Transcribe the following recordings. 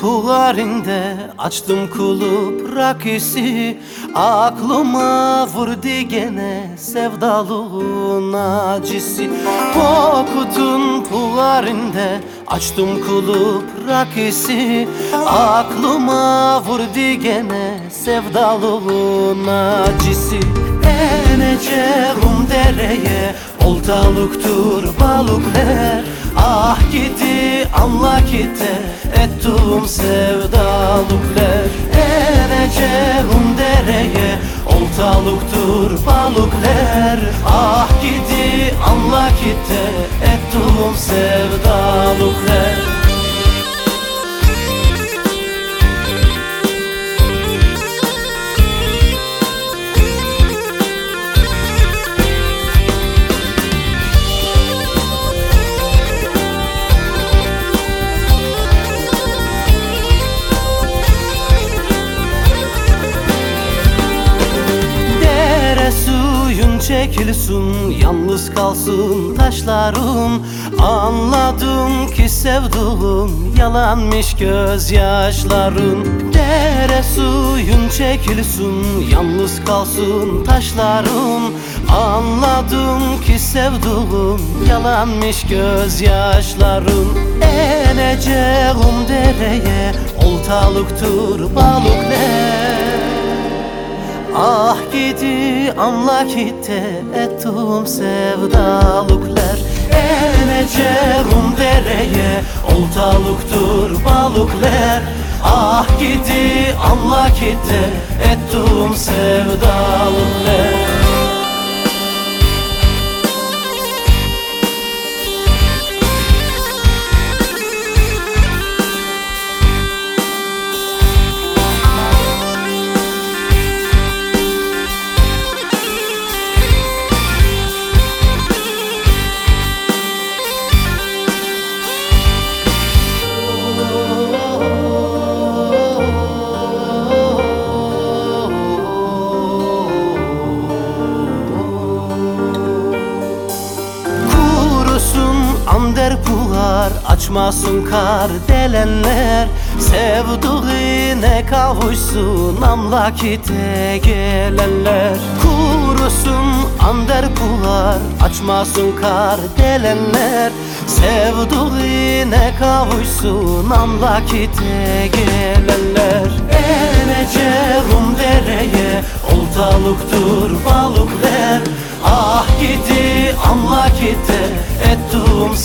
pullarında Açtım kulüp rakisi. Aklıma vurdu gene sevdalığın acısı. Kokutun pullarında Açtım kulüp rakisi. Aklıma vurdu gene sevdalığın acısı. Eneceğim dereye Oltalıktır balıklar. Ah gidi anla gidi Ettim sevdalıklar. Eneceğim dereye Oltalıktır balıklar. Ah gidi anla gidi Ettim sevdalıklar çekilsin Yalnız kalsın taşlarım. Anladım ki sevduğum Yalanmış gözyaşların. Dere suyun çekilsin Yalnız kalsın taşlarım. Anladım ki sevduğum Yalanmış gözyaşların. Eneceğim dereye Oltalıktır balıklar Ah gidi anla gitti ettim sevdalıklar. Eneceğim dereye oltalıktır balıklar. Ah gidi anla gitti ettim ander buhar Açmasın kar delenler. Sevduğine kavuşsun Amlakite gelenler. Kurusun ander buhar Açmasın kar delenler. Sevduğine kavuşsun Amlakite gelenler. Eneceğim dereye Oltalıktır balıklar. Ah gidi anla gidi ettim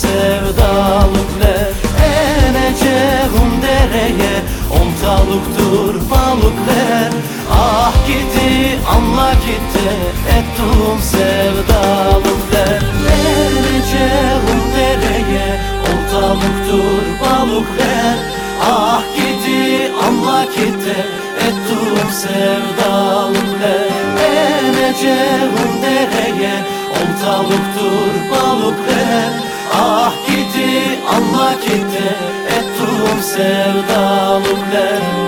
oltalıktır balıklar Ah gidi anla gidi ettim sevdalıklar Eneceğim dereye oltalıktır balıklar Ah gidi anla gidi ettim sevdalıklar Eneceğim dereye oltalıktır balıklar Ah gidi anla gidi ettim sevdalıklar